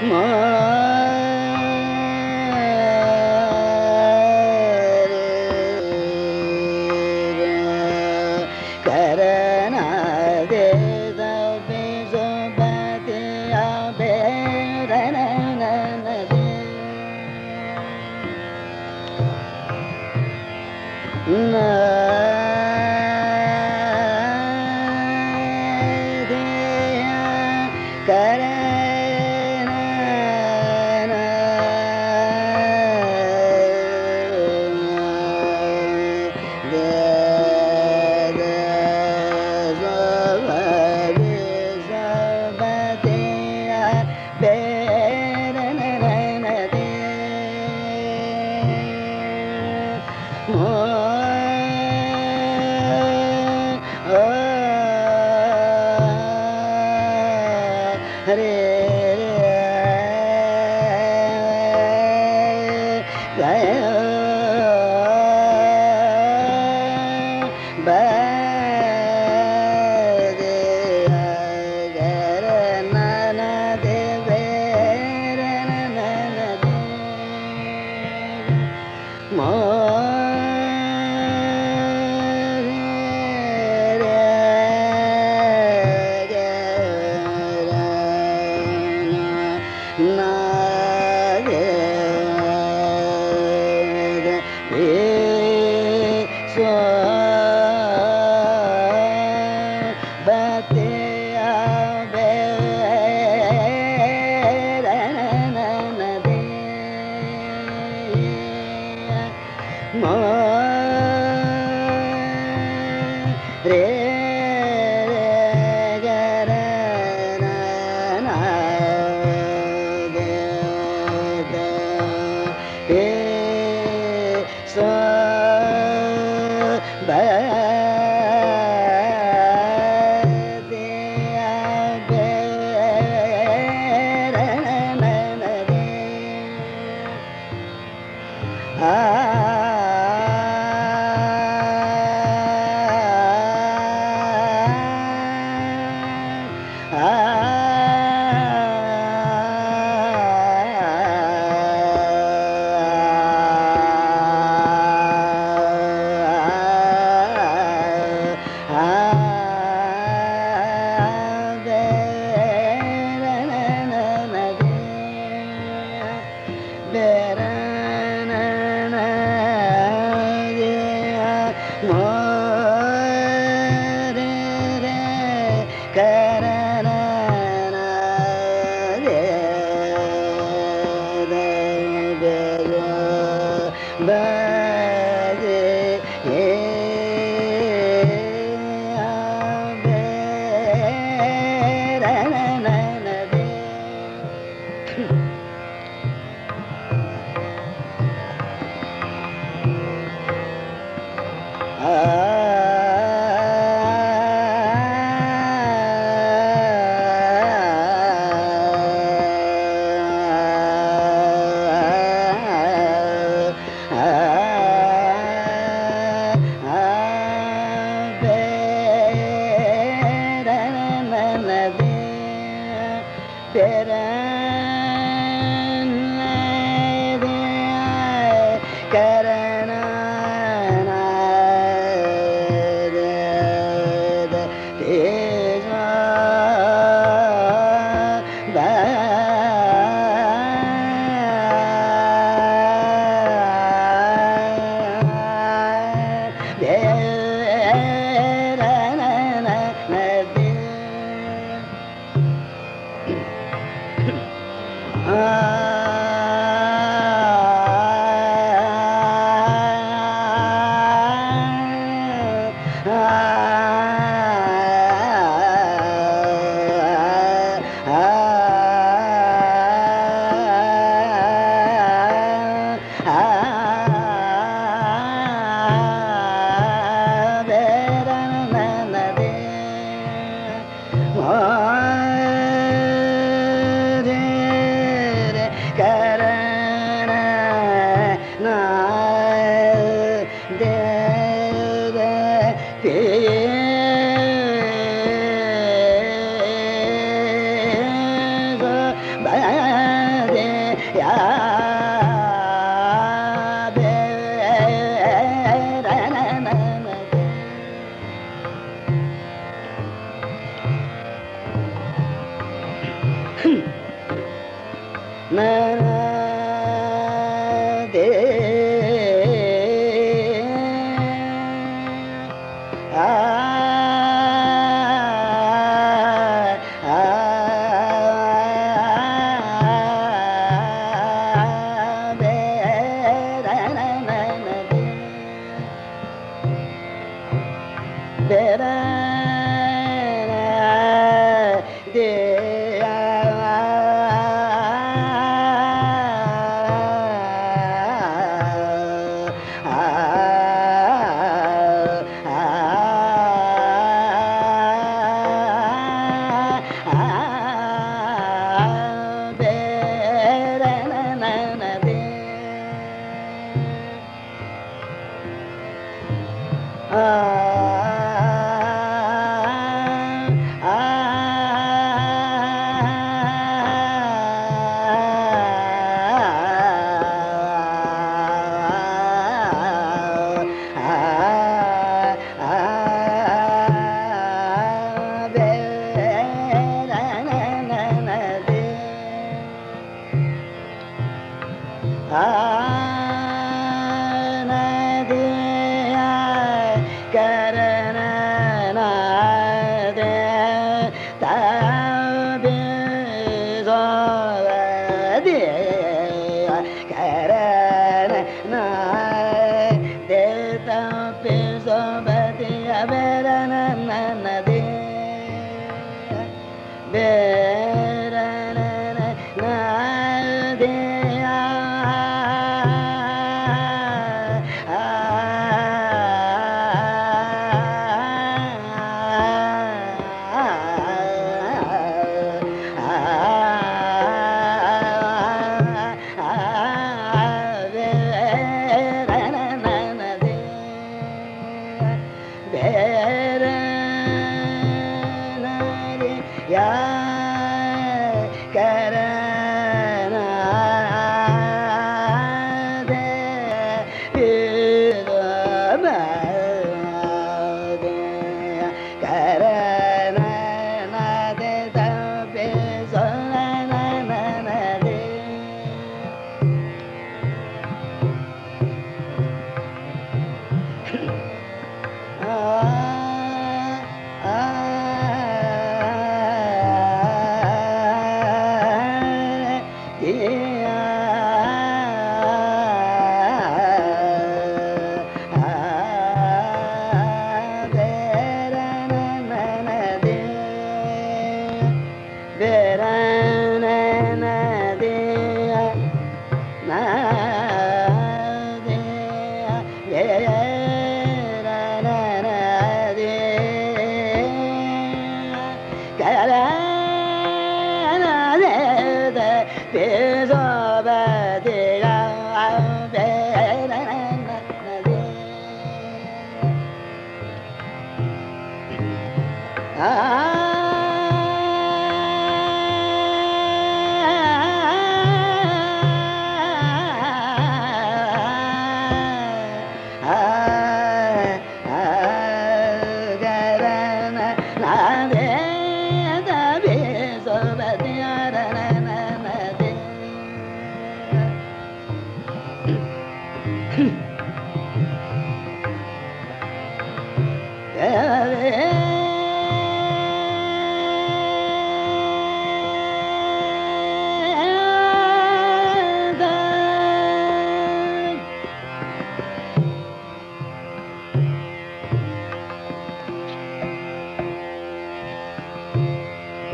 Ma. अरे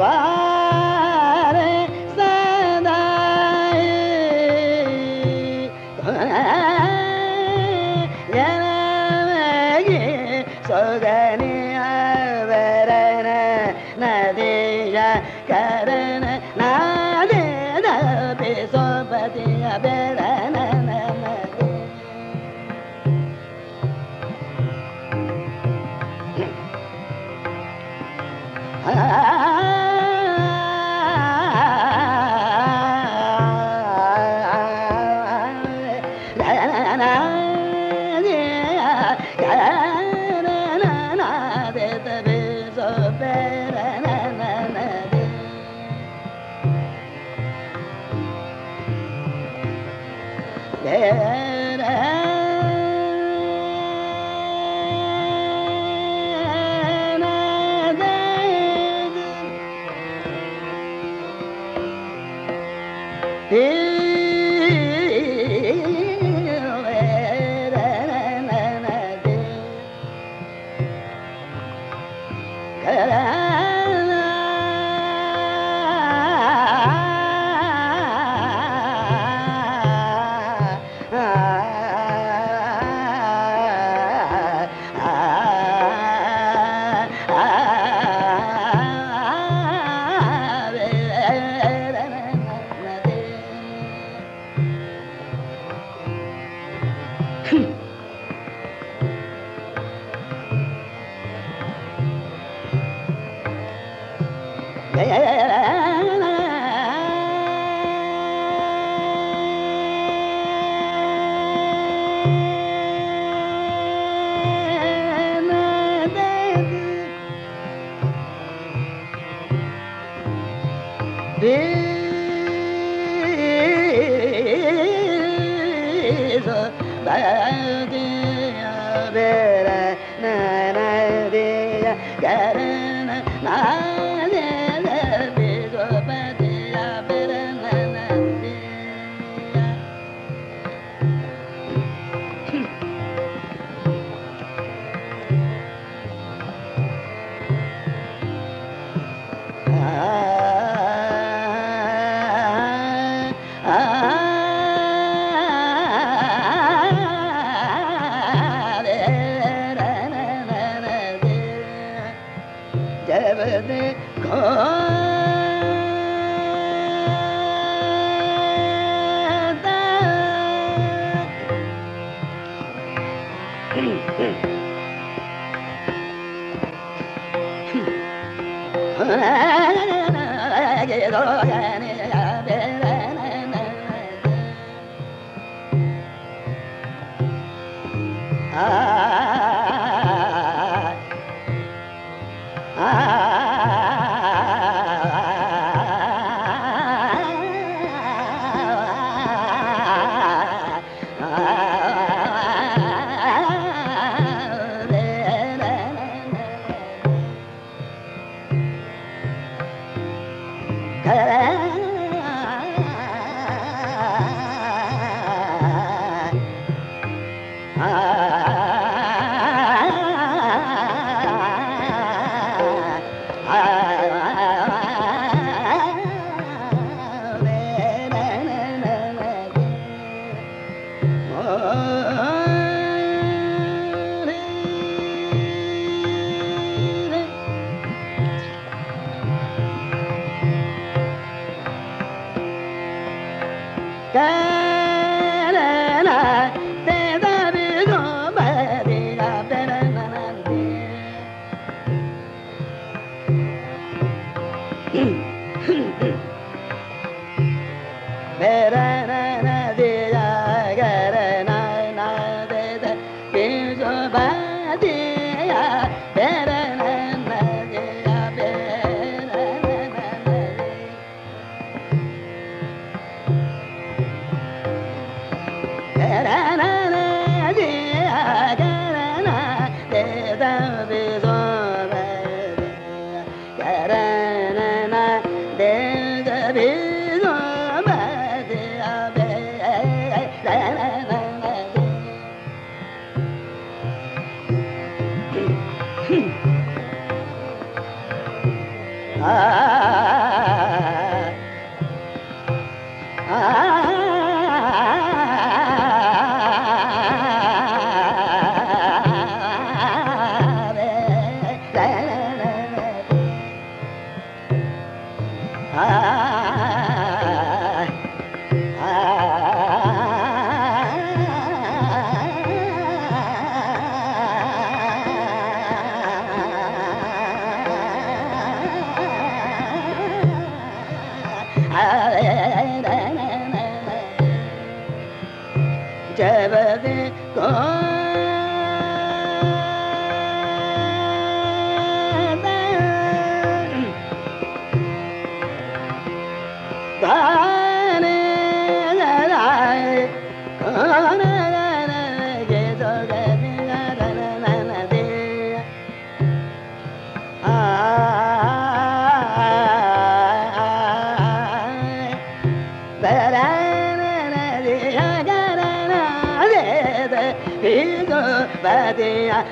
Karana, Deda, 哎。嗯。Ah.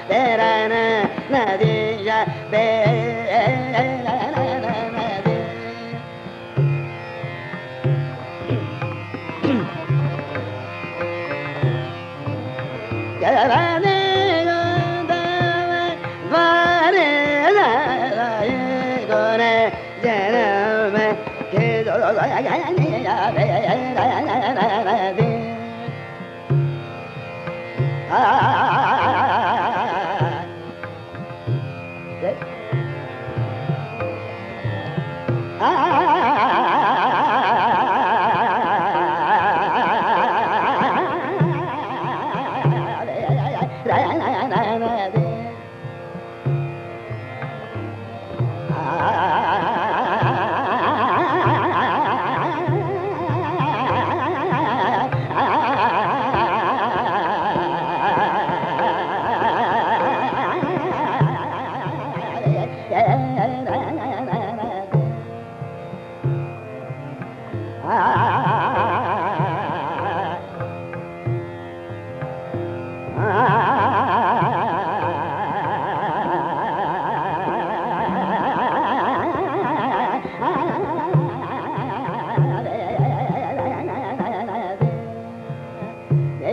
để Ah